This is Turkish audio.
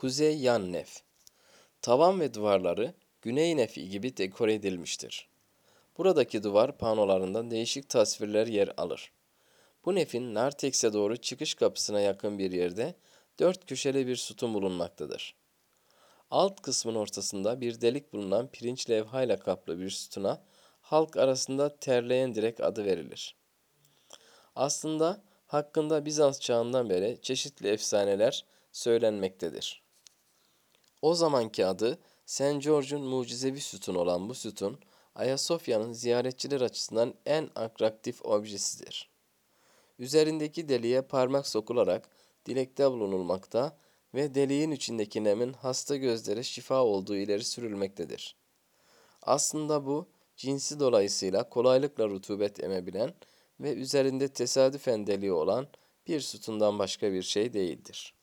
Kuzey yan nef. Tavan ve duvarları güney nefi gibi dekore edilmiştir. Buradaki duvar panolarında değişik tasvirler yer alır. Bu nefin nartekse doğru çıkış kapısına yakın bir yerde dört köşeli bir sütun bulunmaktadır. Alt kısmın ortasında bir delik bulunan pirinç levhayla kaplı bir sütuna halk arasında terleyen direk adı verilir. Aslında hakkında Bizans çağından beri çeşitli efsaneler söylenmektedir. O zamanki adı St. George'un mucizevi sütun olan bu sütun, Ayasofya'nın ziyaretçiler açısından en atraktif objesidir. Üzerindeki deliğe parmak sokularak dilekte bulunulmakta ve deliğin içindeki nemin hasta gözlere şifa olduğu ileri sürülmektedir. Aslında bu cinsi dolayısıyla kolaylıkla rutubet emebilen ve üzerinde tesadüfen deliği olan bir sütundan başka bir şey değildir.